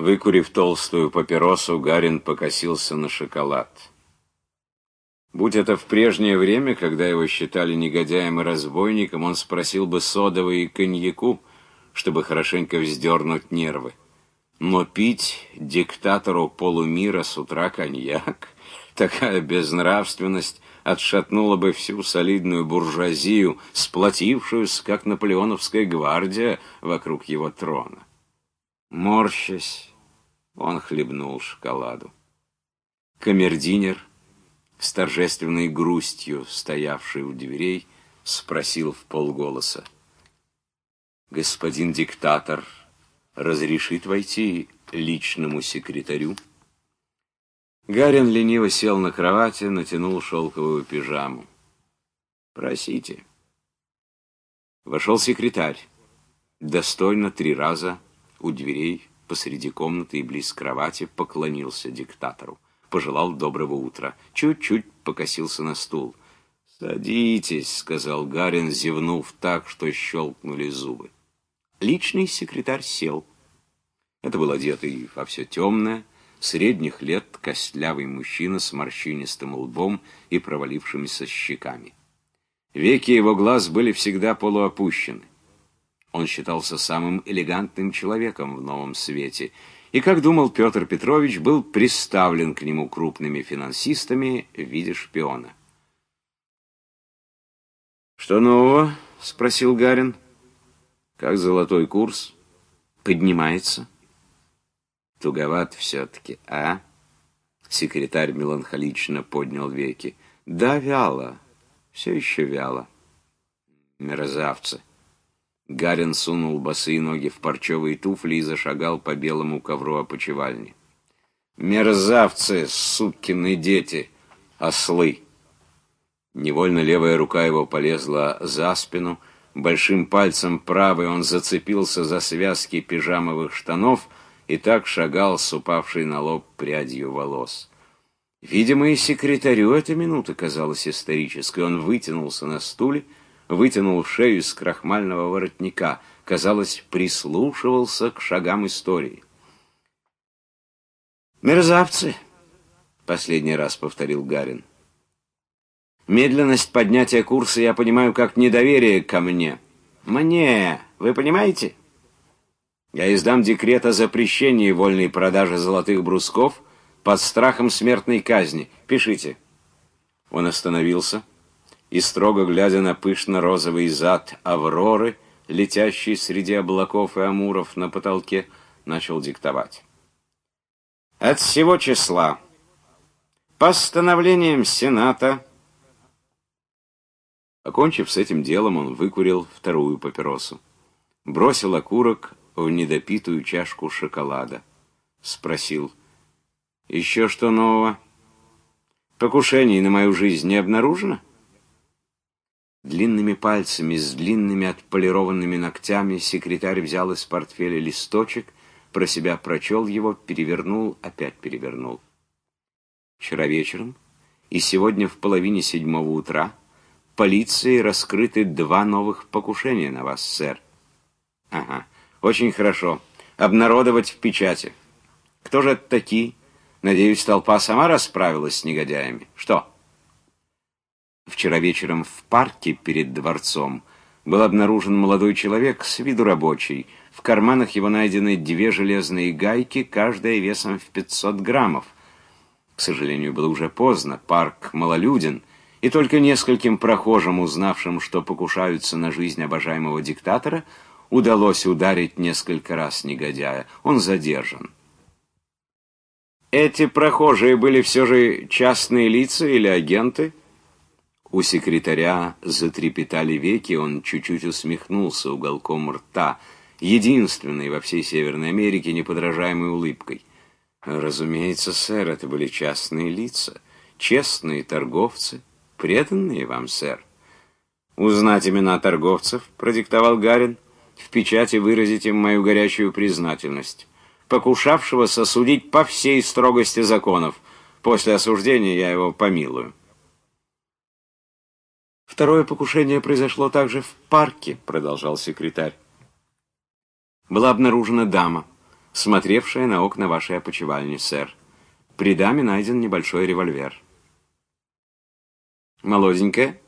Выкурив толстую папиросу, Гарин покосился на шоколад. Будь это в прежнее время, когда его считали негодяем и разбойником, он спросил бы содовой и коньяку, чтобы хорошенько вздернуть нервы. Но пить диктатору полумира с утра коньяк, такая безнравственность отшатнула бы всю солидную буржуазию, сплотившуюся, как наполеоновская гвардия, вокруг его трона. Морщась, он хлебнул шоколаду. Камердинер с торжественной грустью, стоявший у дверей, спросил в полголоса. «Господин диктатор разрешит войти личному секретарю?» Гарин лениво сел на кровати, натянул шелковую пижаму. «Просите». Вошел секретарь. Достойно три раза у дверей посреди комнаты и близ кровати поклонился диктатору пожелал доброго утра. Чуть-чуть покосился на стул. «Садитесь», — сказал Гарин, зевнув так, что щелкнули зубы. Личный секретарь сел. Это был одетый во все темное, средних лет костлявый мужчина с морщинистым лбом и провалившимися щеками. Веки его глаз были всегда полуопущены. Он считался самым элегантным человеком в новом свете — и, как думал Петр Петрович, был приставлен к нему крупными финансистами в виде шпиона. «Что нового?» — спросил Гарин. «Как золотой курс? Поднимается?» «Туговат все-таки, а?» Секретарь меланхолично поднял веки. «Да, вяло. Все еще вяло. Мерзавцы». Гарин сунул босые ноги в парчевые туфли и зашагал по белому ковру опочивальни. «Мерзавцы, сукины дети, ослы!» Невольно левая рука его полезла за спину, большим пальцем правой он зацепился за связки пижамовых штанов и так шагал с упавшей на лоб прядью волос. Видимо, и секретарю эта минута казалась исторической. Он вытянулся на стуле, вытянул шею из крахмального воротника, казалось, прислушивался к шагам истории. «Мерзавцы!» — последний раз повторил Гарин. «Медленность поднятия курса я понимаю как недоверие ко мне. Мне, вы понимаете? Я издам декрет о запрещении вольной продажи золотых брусков под страхом смертной казни. Пишите». Он остановился и, строго глядя на пышно-розовый зад Авроры, летящий среди облаков и амуров на потолке, начал диктовать. От всего числа постановлением Сената Окончив с этим делом, он выкурил вторую папиросу. Бросил окурок в недопитую чашку шоколада. Спросил, «Еще что нового? Покушений на мою жизнь не обнаружено?» Длинными пальцами с длинными отполированными ногтями секретарь взял из портфеля листочек, про себя прочел его, перевернул, опять перевернул. Вчера вечером и сегодня в половине седьмого утра полицией раскрыты два новых покушения на вас, сэр. Ага, очень хорошо. Обнародовать в печати. Кто же это такие? Надеюсь, толпа сама расправилась с негодяями. Что? Вчера вечером в парке перед дворцом был обнаружен молодой человек с виду рабочий. В карманах его найдены две железные гайки, каждая весом в 500 граммов. К сожалению, было уже поздно, парк малолюден, и только нескольким прохожим, узнавшим, что покушаются на жизнь обожаемого диктатора, удалось ударить несколько раз негодяя. Он задержан. Эти прохожие были все же частные лица или агенты – у секретаря затрепетали веки, он чуть-чуть усмехнулся уголком рта, единственной во всей Северной Америке неподражаемой улыбкой. Разумеется, сэр, это были частные лица, честные торговцы, преданные вам, сэр. Узнать имена торговцев, продиктовал Гарин, в печати выразить им мою горячую признательность. Покушавшего сосудить по всей строгости законов. После осуждения я его помилую. Второе покушение произошло также в парке, продолжал секретарь. Была обнаружена дама, смотревшая на окна вашей опочивальни, сэр. При даме найден небольшой револьвер. Молоденькая,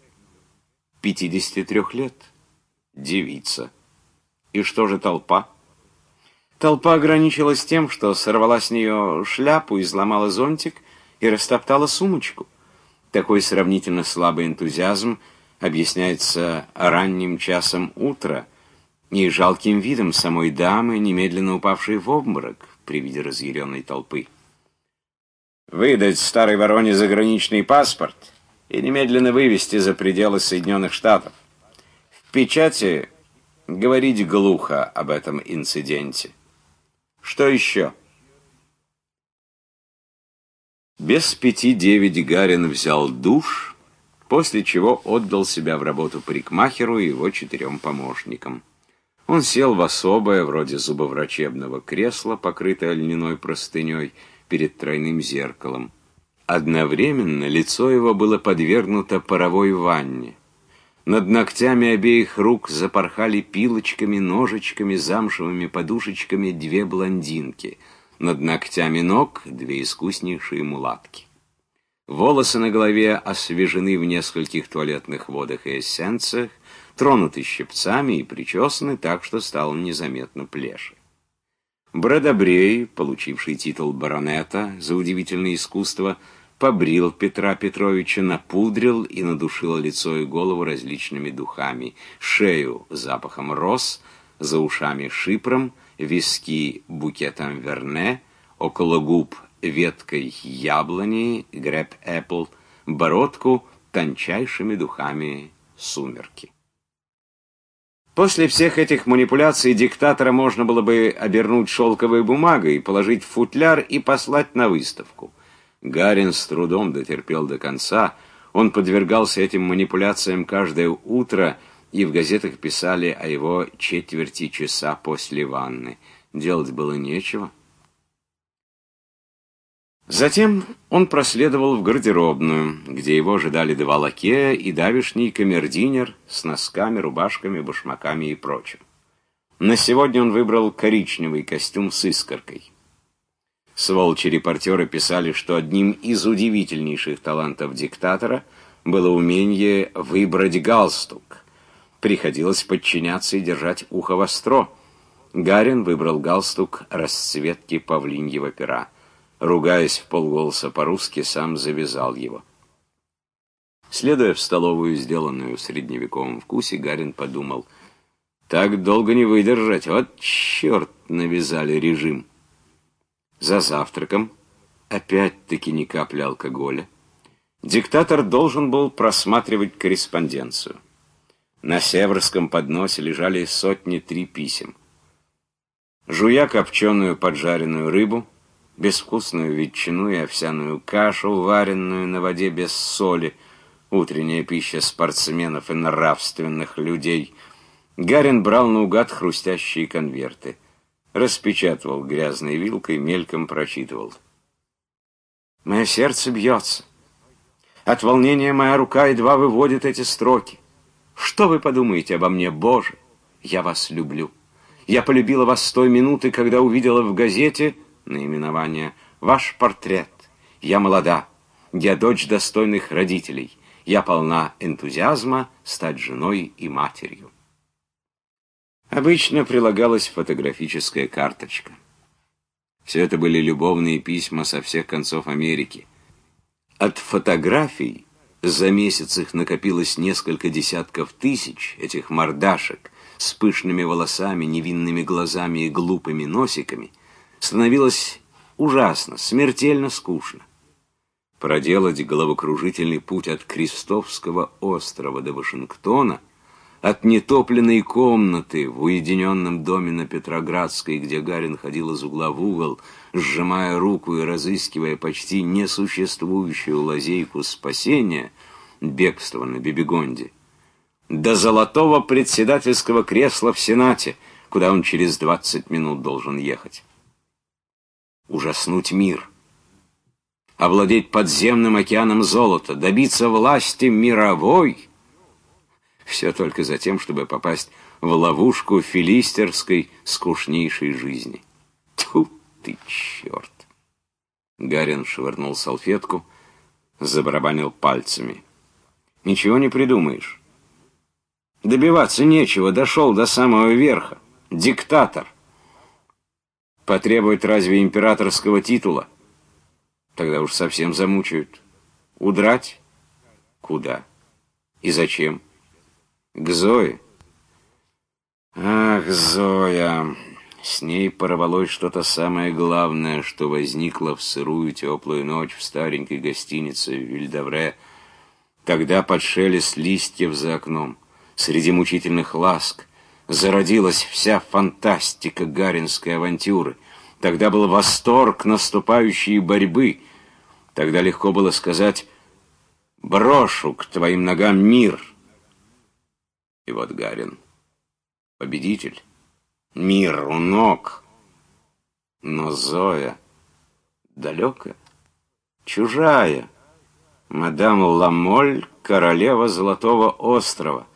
53 лет, девица. И что же толпа? Толпа ограничилась тем, что сорвала с нее шляпу, изломала зонтик и растоптала сумочку. Такой сравнительно слабый энтузиазм объясняется ранним часом утра и жалким видом самой дамы, немедленно упавшей в обморок при виде разъяренной толпы. Выдать старой вороне заграничный паспорт и немедленно вывести за пределы Соединенных Штатов. В печати говорить глухо об этом инциденте. Что еще? Без пяти девять Гарин взял душ, после чего отдал себя в работу парикмахеру и его четырем помощникам. Он сел в особое, вроде зубоврачебного кресла, покрытое льняной простыней, перед тройным зеркалом. Одновременно лицо его было подвергнуто паровой ванне. Над ногтями обеих рук запорхали пилочками, ножичками, замшевыми подушечками две блондинки — над ногтями ног две искуснейшие мулатки. Волосы на голове освежены в нескольких туалетных водах и эссенциях, тронуты щипцами и причесаны так, что стало незаметно плеши. Бродобрей, получивший титул баронета за удивительное искусство, побрил Петра Петровича, напудрил и надушил лицо и голову различными духами, шею запахом роз, за ушами шипром, виски букетом верне, около губ веткой яблони, греб эппл, бородку тончайшими духами сумерки. После всех этих манипуляций диктатора можно было бы обернуть шелковой бумагой, положить в футляр и послать на выставку. Гарин с трудом дотерпел до конца, он подвергался этим манипуляциям каждое утро, и в газетах писали о его четверти часа после ванны. Делать было нечего. Затем он проследовал в гардеробную, где его ожидали два лакея и давишний камердинер с носками, рубашками, башмаками и прочим. На сегодня он выбрал коричневый костюм с искоркой. Сволчи репортеры писали, что одним из удивительнейших талантов диктатора было умение выбрать галстук приходилось подчиняться и держать ухо востро. Гарин выбрал галстук расцветки павлиньего пера. Ругаясь в полголоса по-русски, сам завязал его. Следуя в столовую, сделанную в средневековом вкусе, Гарин подумал, «Так долго не выдержать, вот черт навязали режим». За завтраком опять-таки ни капли алкоголя. Диктатор должен был просматривать корреспонденцию. На северском подносе лежали сотни три писем. Жуя копченую поджаренную рыбу, безвкусную ветчину и овсяную кашу, варенную на воде без соли, утренняя пища спортсменов и нравственных людей, Гарин брал наугад хрустящие конверты, распечатывал грязной вилкой, мельком прочитывал. «Мое сердце бьется. От волнения моя рука едва выводит эти строки. Что вы подумаете обо мне, Боже? Я вас люблю. Я полюбила вас с той минуты, когда увидела в газете наименование «Ваш портрет». Я молода. Я дочь достойных родителей. Я полна энтузиазма стать женой и матерью. Обычно прилагалась фотографическая карточка. Все это были любовные письма со всех концов Америки. От фотографий за месяц их накопилось несколько десятков тысяч, этих мордашек, с пышными волосами, невинными глазами и глупыми носиками, становилось ужасно, смертельно скучно. Проделать головокружительный путь от Крестовского острова до Вашингтона — от нетопленной комнаты в уединенном доме на Петроградской, где Гарин ходил из угла в угол, сжимая руку и разыскивая почти несуществующую лазейку спасения, бегства на Бибигонде, до золотого председательского кресла в Сенате, куда он через двадцать минут должен ехать. Ужаснуть мир, овладеть подземным океаном золота, добиться власти мировой — все только за тем, чтобы попасть в ловушку филистерской скучнейшей жизни. Тьфу! ты черт! Гарин швырнул салфетку, забарабанил пальцами. Ничего не придумаешь. Добиваться нечего, дошел до самого верха. Диктатор. Потребовать разве императорского титула? Тогда уж совсем замучают. Удрать? Куда? И зачем? К Зое? Ах, Зоя! С ней порвалось что-то самое главное, что возникло в сырую теплую ночь в старенькой гостинице в Вильдавре, Тогда под шелест листьев за окном, среди мучительных ласк, зародилась вся фантастика гаринской авантюры. Тогда был восторг наступающей борьбы. Тогда легко было сказать «брошу к твоим ногам мир». И вот Гарин, победитель, мир у ног. Но Зоя далекая, чужая, мадам Ламоль, королева Золотого острова.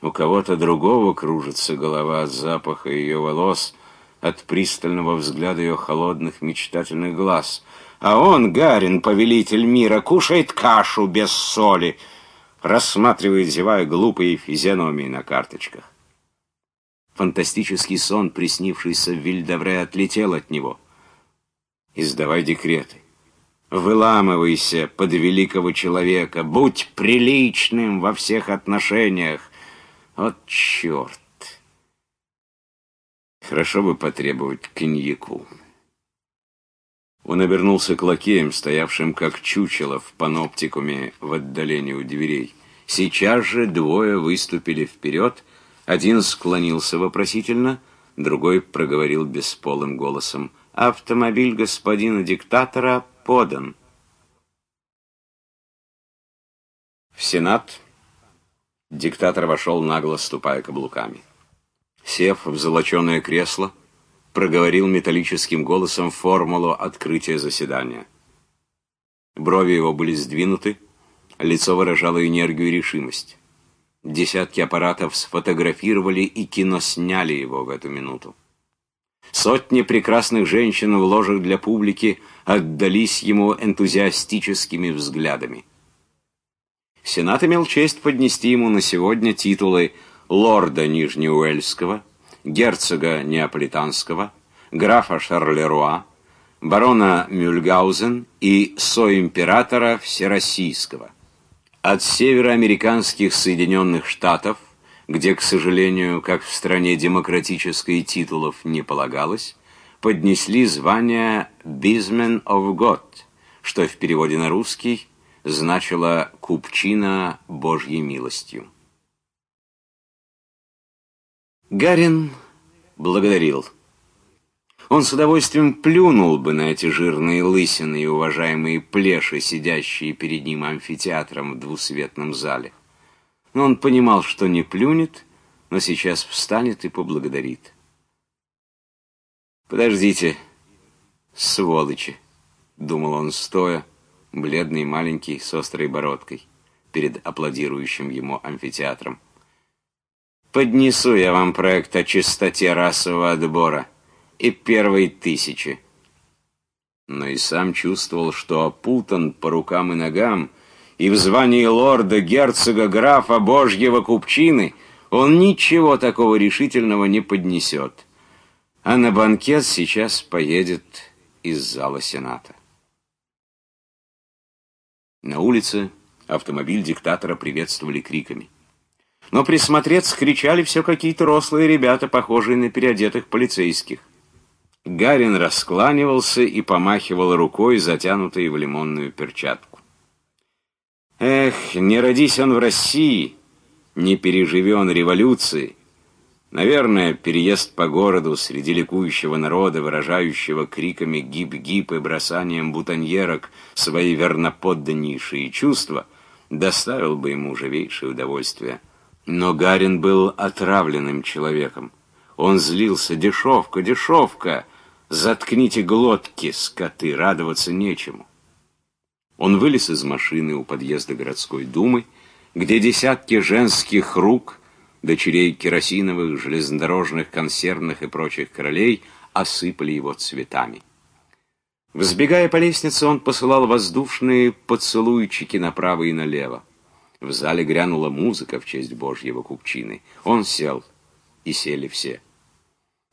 У кого-то другого кружится голова от запаха ее волос, от пристального взгляда ее холодных мечтательных глаз. А он, Гарин, повелитель мира, кушает кашу без соли, рассматривает, зевая, глупые физиономии на карточках. Фантастический сон, приснившийся в Вильдавре, отлетел от него. Издавай декреты. Выламывайся под великого человека, будь приличным во всех отношениях. Вот черт! Хорошо бы потребовать коньяку. Он обернулся к лакеям, стоявшим как чучело в паноптикуме в отдалении у дверей. Сейчас же двое выступили вперед, один склонился вопросительно, другой проговорил бесполым голосом. «Автомобиль господина диктатора подан. В Сенат диктатор вошел нагло, ступая каблуками. Сев в золоченое кресло, проговорил металлическим голосом формулу открытия заседания. Брови его были сдвинуты, лицо выражало энергию и решимость. Десятки аппаратов сфотографировали и киносняли его в эту минуту. Сотни прекрасных женщин в ложах для публики отдались ему энтузиастическими взглядами. Сенат имел честь поднести ему на сегодня титулы лорда Нижнеуэльского, герцога Неаполитанского, графа Шарлеруа, барона Мюльгаузен и соимператора Всероссийского. От североамериканских Соединенных Штатов – где, к сожалению, как в стране демократической, титулов не полагалось, поднесли звание «Bizman of God», что в переводе на русский значило «купчина Божьей милостью». Гарин благодарил. Он с удовольствием плюнул бы на эти жирные лысины и уважаемые плеши, сидящие перед ним амфитеатром в двусветном зале но он понимал, что не плюнет, но сейчас встанет и поблагодарит. «Подождите, сволочи!» — думал он стоя, бледный, маленький, с острой бородкой, перед аплодирующим ему амфитеатром. «Поднесу я вам проект о чистоте расового отбора и первой тысячи». Но и сам чувствовал, что опутан по рукам и ногам, и в звании лорда, герцога, графа, божьего купчины он ничего такого решительного не поднесет. А на банкет сейчас поедет из зала Сената. На улице автомобиль диктатора приветствовали криками. Но присмотреться кричали все какие-то рослые ребята, похожие на переодетых полицейских. Гарин раскланивался и помахивал рукой, затянутой в лимонную перчатку. Эх, не родись он в России, не переживи он революции. Наверное, переезд по городу среди ликующего народа, выражающего криками гип-гип и бросанием бутоньерок свои верноподданнейшие чувства, доставил бы ему живейшее удовольствие. Но Гарин был отравленным человеком. Он злился. «Дешевка, дешевка! Заткните глотки, скоты, радоваться нечему!» Он вылез из машины у подъезда городской думы, где десятки женских рук, дочерей керосиновых, железнодорожных, консервных и прочих королей, осыпали его цветами. Взбегая по лестнице, он посылал воздушные поцелуйчики направо и налево. В зале грянула музыка в честь Божьего купчины. Он сел, и сели все.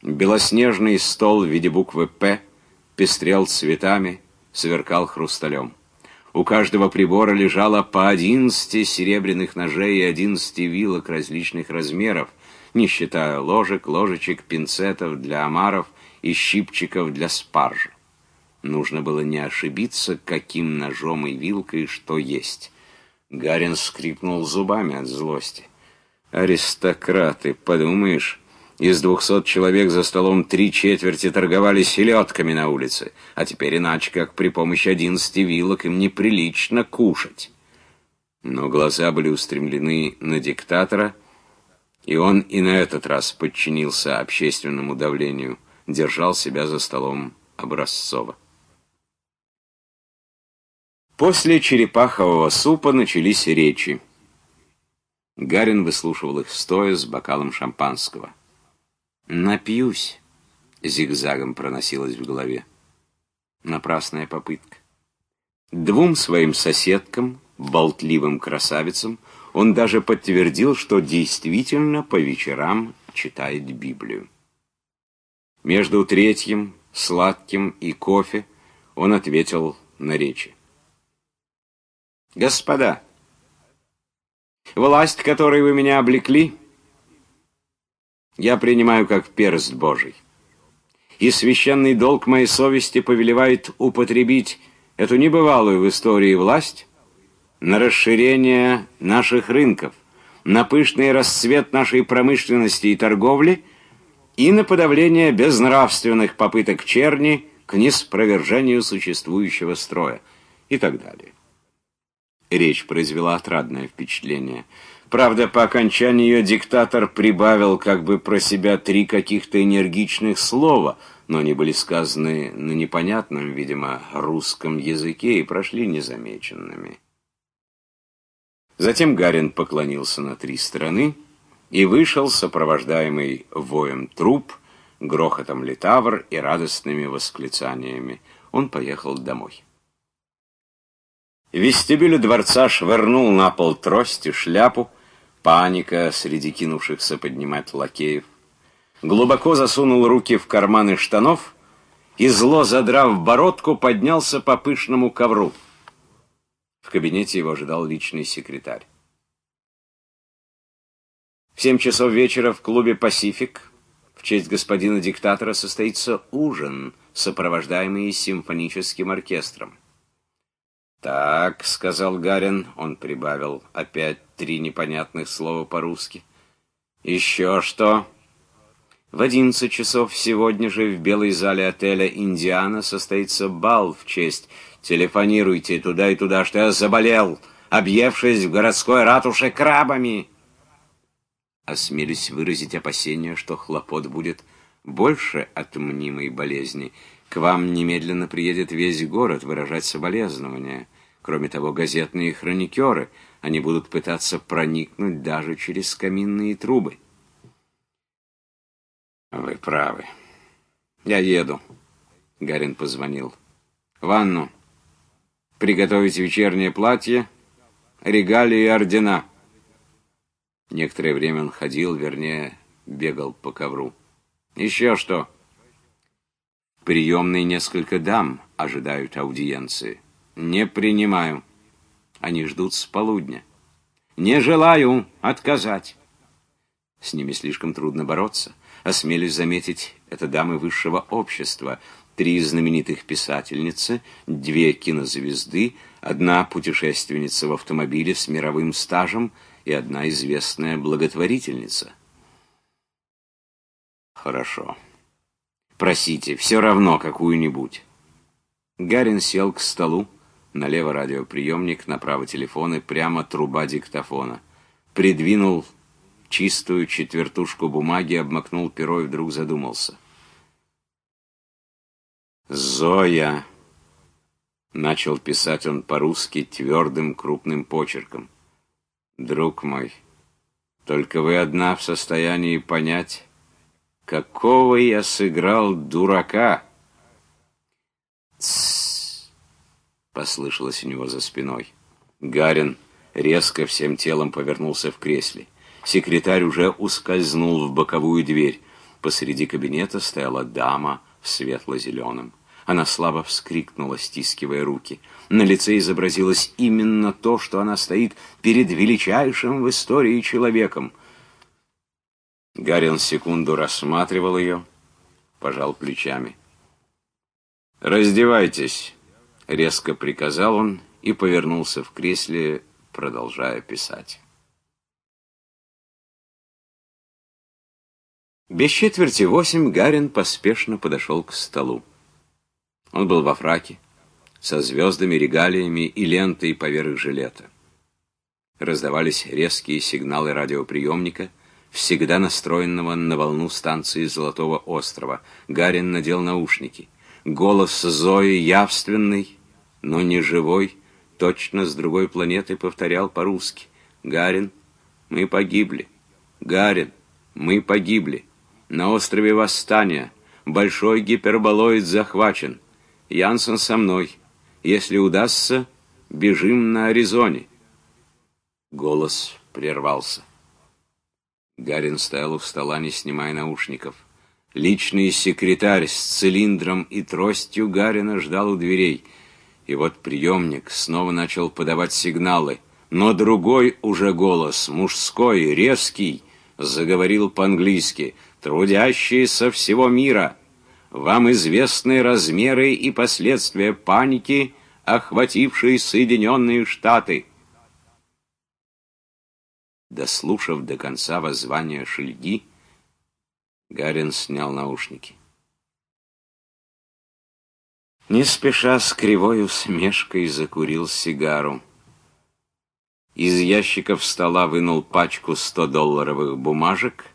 Белоснежный стол в виде буквы «П» пестрел цветами, сверкал хрусталем. У каждого прибора лежало по одиннадцати серебряных ножей и одиннадцати вилок различных размеров, не считая ложек, ложечек, пинцетов для омаров и щипчиков для спаржи. Нужно было не ошибиться, каким ножом и вилкой что есть. Гарин скрипнул зубами от злости. «Аристократы, подумаешь, из двухсот человек за столом три четверти торговали селедками на улице, а теперь иначе, как при помощи одиннадцати вилок, им неприлично кушать». Но глаза были устремлены на диктатора, и он и на этот раз подчинился общественному давлению, держал себя за столом образцово. После черепахового супа начались речи. Гарин выслушивал их стоя с бокалом шампанского. «Напьюсь», — зигзагом проносилось в голове. Напрасная попытка. Двум своим соседкам, болтливым красавицам, он даже подтвердил, что действительно по вечерам читает Библию. Между третьим, сладким и кофе он ответил на речи. Господа, власть, которой вы меня облекли, я принимаю как перст Божий. И священный долг моей совести повелевает употребить эту небывалую в истории власть на расширение наших рынков, на пышный расцвет нашей промышленности и торговли и на подавление безнравственных попыток черни к неспровержению существующего строя и так далее. Речь произвела отрадное впечатление. Правда, по окончании ее диктатор прибавил как бы про себя три каких-то энергичных слова, но они были сказаны на непонятном, видимо, русском языке и прошли незамеченными. Затем Гарин поклонился на три стороны и вышел, сопровождаемый воем труп, грохотом литавр и радостными восклицаниями. Он поехал домой. В дворца швырнул на пол трость и шляпу, паника среди кинувшихся поднимать лакеев. Глубоко засунул руки в карманы штанов и, зло задрав бородку, поднялся по пышному ковру. В кабинете его ожидал личный секретарь. В семь часов вечера в клубе «Пасифик» в честь господина диктатора состоится ужин, сопровождаемый симфоническим оркестром. «Так», — сказал Гарин, он прибавил опять три непонятных слова по-русски. «Еще что?» В одиннадцать часов сегодня же в белой зале отеля «Индиана» состоится бал в честь «Телефонируйте туда и туда, что я заболел, объевшись в городской ратуше крабами». Осмелюсь выразить опасение, что хлопот будет больше от мнимой болезни, к вам немедленно приедет весь город выражать соболезнования. Кроме того, газетные хроникеры, они будут пытаться проникнуть даже через каминные трубы. Вы правы. Я еду. Гарин позвонил. Ванну. Приготовить вечернее платье, регалии и ордена. Некоторое время он ходил, вернее, бегал по ковру. Еще что? Приемные несколько дам ожидают аудиенции. Не принимаю. Они ждут с полудня. Не желаю отказать. С ними слишком трудно бороться. Осмелюсь заметить, это дамы высшего общества. Три знаменитых писательницы, две кинозвезды, одна путешественница в автомобиле с мировым стажем и одна известная благотворительница. Хорошо. Просите, все равно какую-нибудь. Гарин сел к столу, налево радиоприемник, направо телефоны, прямо труба диктофона. Придвинул чистую четвертушку бумаги, обмакнул перо и вдруг задумался. «Зоя!» — начал писать он по-русски твердым крупным почерком. «Друг мой, только вы одна в состоянии понять, Какого я сыграл дурака? Тссс. послышалось у него за спиной. Гарин резко всем телом повернулся в кресле. Секретарь уже ускользнул в боковую дверь. Посреди кабинета стояла дама в светло-зеленом. Она слабо вскрикнула, стискивая руки. На лице изобразилось именно то, что она стоит перед величайшим в истории человеком. Гарин секунду рассматривал ее, пожал плечами. «Раздевайтесь», — резко приказал он и повернулся в кресле, продолжая писать. Без четверти восемь Гарин поспешно подошел к столу. Он был во фраке, со звездами, регалиями и лентой поверх жилета. Раздавались резкие сигналы радиоприемника, всегда настроенного на волну станции Золотого острова. Гарин надел наушники. Голос Зои явственный, но не живой, точно с другой планеты повторял по-русски. «Гарин, мы погибли. Гарин, мы погибли. На острове Восстания. Большой гиперболоид захвачен. Янсен со мной. Если удастся, бежим на Аризоне». Голос прервался. Гарин стоял у стола, не снимая наушников. Личный секретарь с цилиндром и тростью Гарина ждал у дверей — и вот приемник снова начал подавать сигналы, но другой уже голос, мужской, резкий, заговорил по-английски. «Трудящиеся всего мира, вам известны размеры и последствия паники, охватившей Соединенные Штаты». Дослушав до конца воззвания Шельги, Гарин снял наушники. Не спеша с кривой усмешкой закурил сигару. Из ящиков стола вынул пачку 100-долларовых бумажек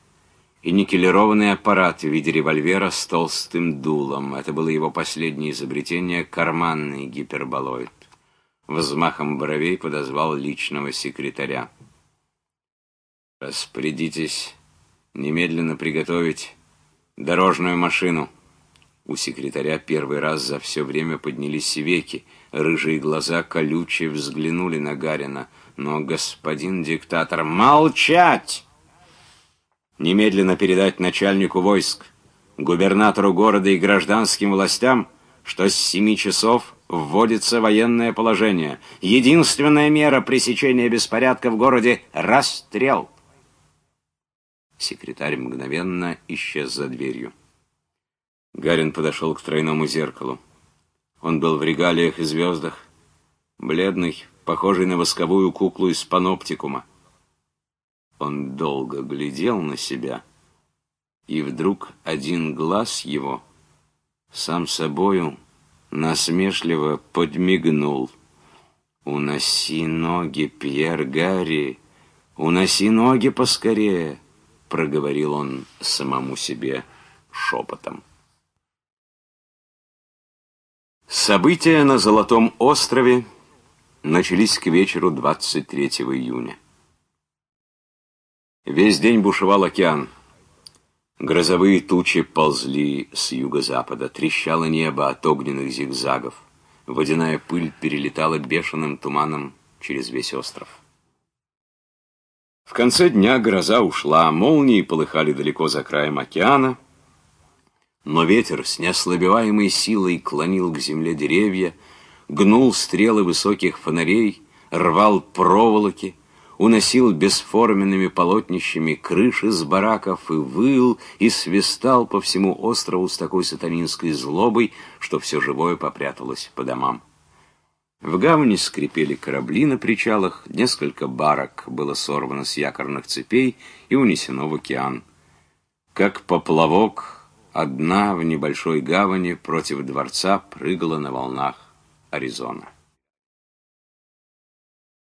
и никелированный аппарат в виде револьвера с толстым дулом. Это было его последнее изобретение — карманный гиперболоид. Взмахом бровей подозвал личного секретаря. «Распорядитесь немедленно приготовить дорожную машину». У секретаря первый раз за все время поднялись веки, рыжие глаза колючие взглянули на Гарина. Но господин диктатор «Молчать!» Немедленно передать начальнику войск, губернатору города и гражданским властям, что с семи часов вводится военное положение. Единственная мера пресечения беспорядка в городе — расстрел. Секретарь мгновенно исчез за дверью. Гарин подошел к тройному зеркалу. Он был в регалиях и звездах, бледный, похожий на восковую куклу из паноптикума. Он долго глядел на себя, и вдруг один глаз его сам собою насмешливо подмигнул. «Уноси ноги, Пьер Гарри, уноси ноги поскорее!» — проговорил он самому себе шепотом. События на Золотом острове начались к вечеру 23 июня. Весь день бушевал океан. Грозовые тучи ползли с юго-запада, трещало небо от огненных зигзагов. Водяная пыль перелетала бешеным туманом через весь остров. В конце дня гроза ушла, молнии полыхали далеко за краем океана — но ветер с неослабеваемой силой клонил к земле деревья, гнул стрелы высоких фонарей, рвал проволоки, уносил бесформенными полотнищами крыши с бараков и выл, и свистал по всему острову с такой сатанинской злобой, что все живое попряталось по домам. В гавани скрипели корабли на причалах, несколько барок было сорвано с якорных цепей и унесено в океан. Как поплавок Одна в небольшой гавани против дворца прыгала на волнах Аризона.